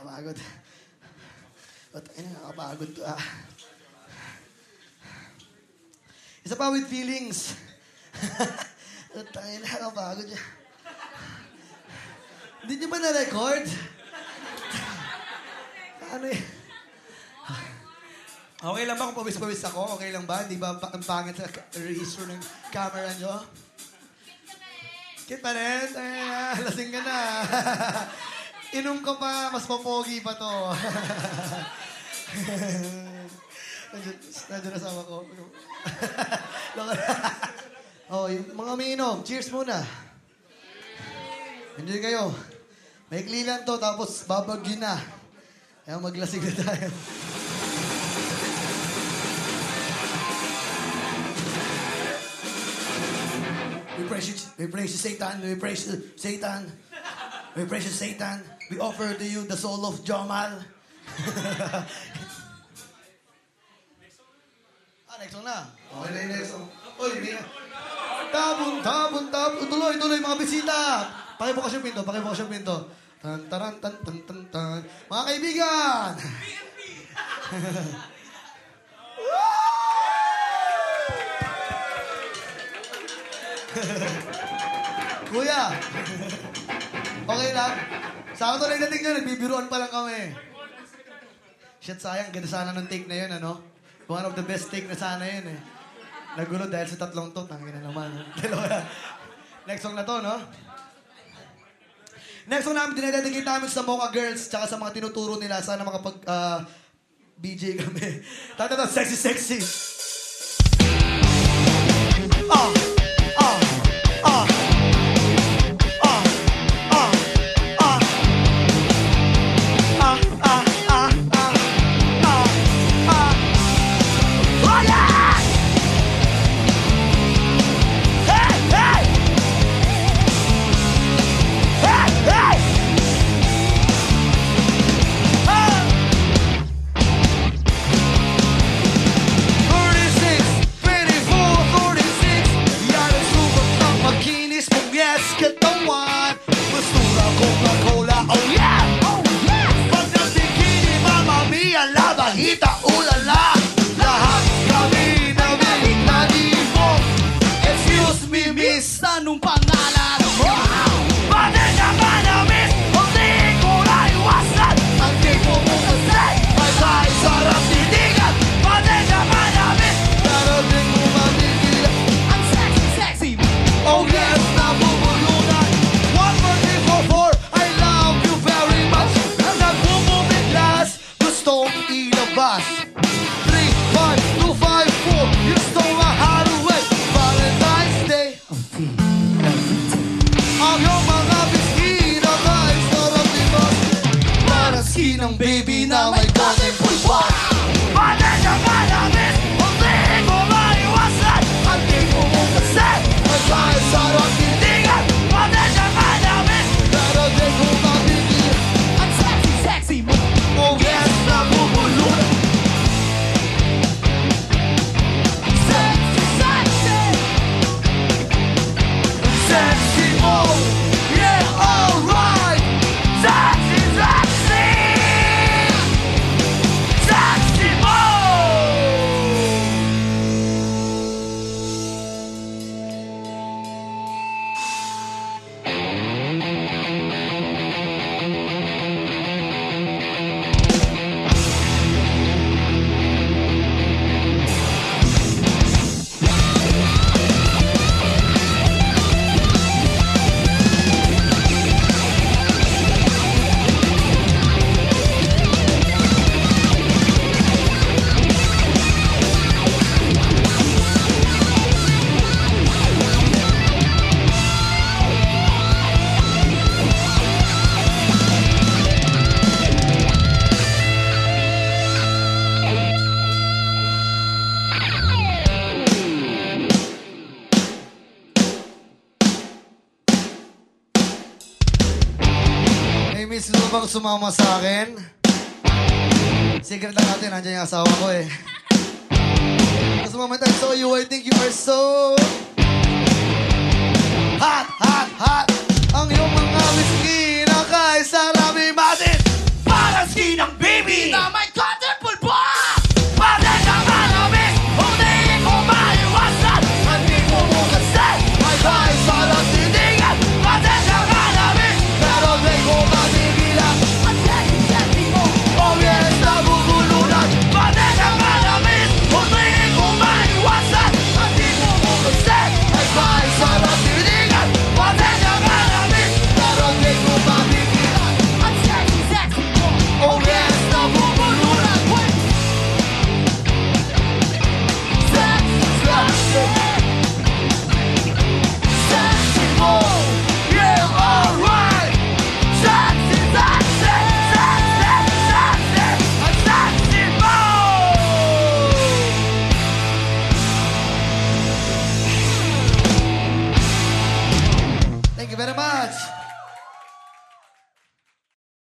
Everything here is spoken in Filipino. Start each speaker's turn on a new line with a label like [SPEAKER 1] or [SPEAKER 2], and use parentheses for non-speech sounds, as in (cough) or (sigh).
[SPEAKER 1] Nakakapagod. Ba't ay nakakapagod to ah. Isa pa with feelings. (laughs) Ba't ay nakakapagod yan. Hindi niyo ba na-record? ano eh? Okay lang ba kung pawis-pawis ako? Okay lang ba? Di ba pa- ang pangit sa registro ng camera nyo? Kit pa rin? Ay, ah, lasing ka na. (laughs) Inom ko pa, mas papogi pa to. (laughs) nandiyan, nandiyan asawa ko. Oh, mga umiinom, cheers muna. Enjoy kayo. Maikli lang to, tapos babagyo na. Kaya maglasig na tayo. We praise you, we praise you, Satan. We praise you, Satan. Praise you, Satan. We offer to you the soul of Jamal. (laughs) ah, next song na. Okay na yung next song. Uy, hindi na. Tabon, tabon, tabon. Tuloy, tuloy, mga bisita. Pakibukas yung pinto, pakibukas yung pinto. Tan, taran, tan, tan, tan, tan. Mga kaibigan! (laughs) Kuya! Okay lang? Sa ako tuloy dating nyo, nagbibiruan pa lang kami. Shit, sayang. Ganda sana ng take na yun, ano? One of the best take na sana yun, eh. Nagulo dahil sa tatlong to. Tangin (laughs) na naman. Dalawa. Next song na to, no? Next song namin, dinededicate namin sa Mocha Girls tsaka sa mga tinuturo nila. Sana makapag ah, BJ kami. (laughs) Tata sexy, sexy. ng baby na may bone May miss mo bang sumama sa akin? Secret lang natin, nandiyan yung asawa ko eh. Kasi moment I saw you, I think you are so... Hot, hot, hot! Ang iyong mga miski na kahit sa rami matin! Para skin ang baby! Tama!